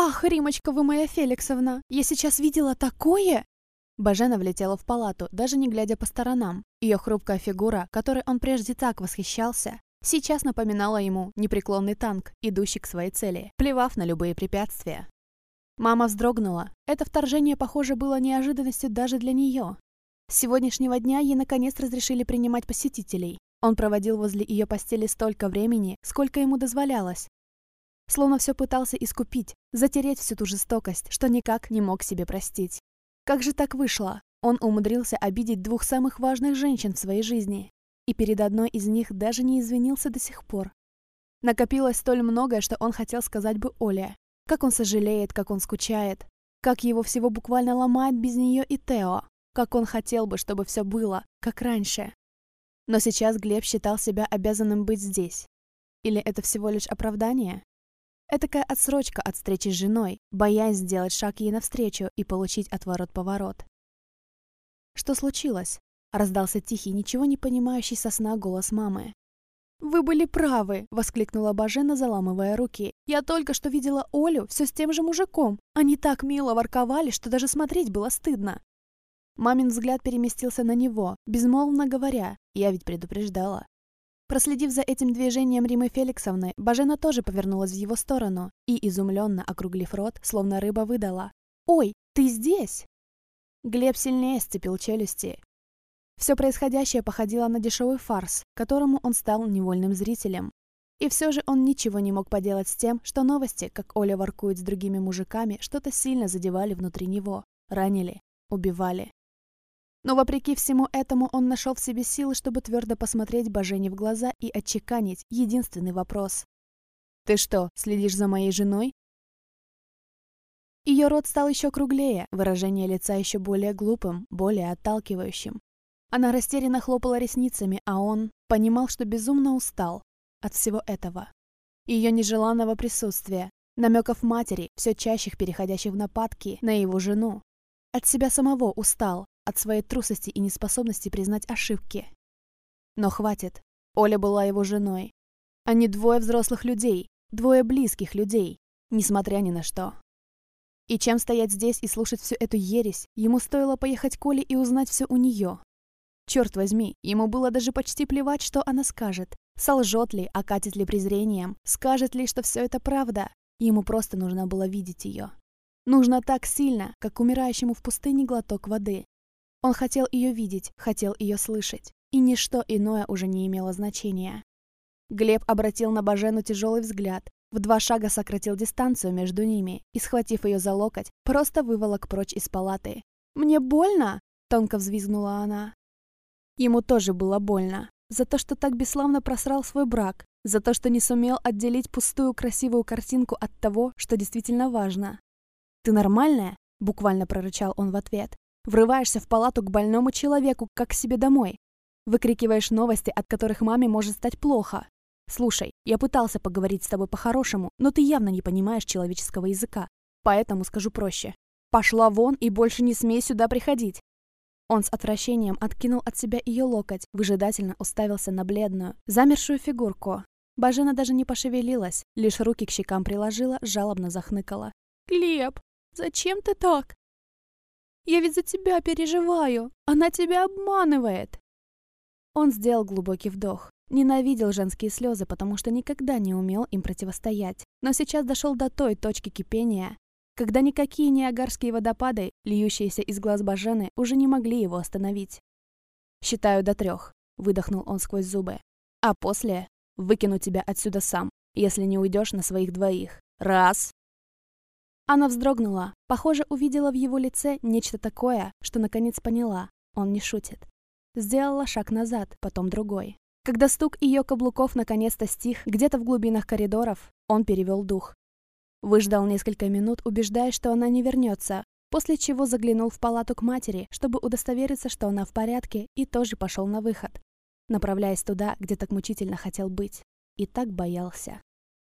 «Ах, Римочка, вы моя Феликсовна! Я сейчас видела такое!» Бажена влетела в палату, даже не глядя по сторонам. Ее хрупкая фигура, которой он прежде так восхищался, сейчас напоминала ему непреклонный танк, идущий к своей цели, плевав на любые препятствия. Мама вздрогнула. Это вторжение, похоже, было неожиданностью даже для нее. С сегодняшнего дня ей наконец разрешили принимать посетителей. Он проводил возле ее постели столько времени, сколько ему дозволялось. Словно все пытался искупить, затереть всю ту жестокость, что никак не мог себе простить. Как же так вышло? Он умудрился обидеть двух самых важных женщин в своей жизни. И перед одной из них даже не извинился до сих пор. Накопилось столь многое, что он хотел сказать бы Оле. Как он сожалеет, как он скучает. Как его всего буквально ломает без нее и Тео как он хотел бы, чтобы все было, как раньше. Но сейчас Глеб считал себя обязанным быть здесь. Или это всего лишь оправдание? Этакая отсрочка от встречи с женой, боясь сделать шаг ей навстречу и получить отворот-поворот. «Что случилось?» — раздался тихий, ничего не понимающий со сна голос мамы. «Вы были правы!» — воскликнула Бажена, заламывая руки. «Я только что видела Олю все с тем же мужиком. Они так мило ворковали, что даже смотреть было стыдно. Мамин взгляд переместился на него, безмолвно говоря, я ведь предупреждала. Проследив за этим движением Римы Феликсовны, Бажена тоже повернулась в его сторону и, изумленно округлив рот, словно рыба выдала. «Ой, ты здесь?» Глеб сильнее сцепил челюсти. Все происходящее походило на дешевый фарс, которому он стал невольным зрителем. И все же он ничего не мог поделать с тем, что новости, как Оля воркует с другими мужиками, что-то сильно задевали внутри него, ранили, убивали. Но вопреки всему этому он нашел в себе силы, чтобы твердо посмотреть Божене в глаза и отчеканить единственный вопрос. «Ты что, следишь за моей женой?» Ее рот стал еще круглее, выражение лица еще более глупым, более отталкивающим. Она растерянно хлопала ресницами, а он понимал, что безумно устал от всего этого. Ее нежеланного присутствия, намеков матери, все чаще переходящих в нападки на его жену. От себя самого устал, от своей трусости и неспособности признать ошибки. Но хватит. Оля была его женой. Они двое взрослых людей, двое близких людей, несмотря ни на что. И чем стоять здесь и слушать всю эту ересь, ему стоило поехать к Оле и узнать все у нее. Черт возьми, ему было даже почти плевать, что она скажет. Солжет ли, окатит ли презрением, скажет ли, что все это правда. Ему просто нужно было видеть ее. Нужно так сильно, как умирающему в пустыне глоток воды. Он хотел ее видеть, хотел ее слышать, и ничто иное уже не имело значения. Глеб обратил на Бажену тяжелый взгляд, в два шага сократил дистанцию между ними и, схватив ее за локоть, просто выволок прочь из палаты. «Мне больно?» — тонко взвизгнула она. Ему тоже было больно. За то, что так бесславно просрал свой брак, за то, что не сумел отделить пустую красивую картинку от того, что действительно важно. «Ты нормальная?» — буквально прорычал он в ответ. Врываешься в палату к больному человеку, как к себе домой. Выкрикиваешь новости, от которых маме может стать плохо. Слушай, я пытался поговорить с тобой по-хорошему, но ты явно не понимаешь человеческого языка. Поэтому скажу проще. Пошла вон и больше не смей сюда приходить. Он с отвращением откинул от себя ее локоть, выжидательно уставился на бледную, замершую фигурку. Бажена даже не пошевелилась, лишь руки к щекам приложила, жалобно захныкала. «Глеб, зачем ты так?» Я ведь за тебя переживаю. Она тебя обманывает. Он сделал глубокий вдох. Ненавидел женские слезы, потому что никогда не умел им противостоять. Но сейчас дошел до той точки кипения, когда никакие неагарские водопады, льющиеся из глаз Бажены, уже не могли его остановить. «Считаю до трех», — выдохнул он сквозь зубы. «А после выкину тебя отсюда сам, если не уйдешь на своих двоих. Раз, она вздрогнула, похоже, увидела в его лице нечто такое, что наконец поняла, он не шутит. Сделала шаг назад, потом другой. Когда стук ее каблуков наконец-то стих где-то в глубинах коридоров, он перевел дух. Выждал несколько минут, убеждая, что она не вернется, после чего заглянул в палату к матери, чтобы удостовериться, что она в порядке, и тоже пошел на выход, направляясь туда, где так мучительно хотел быть. И так боялся.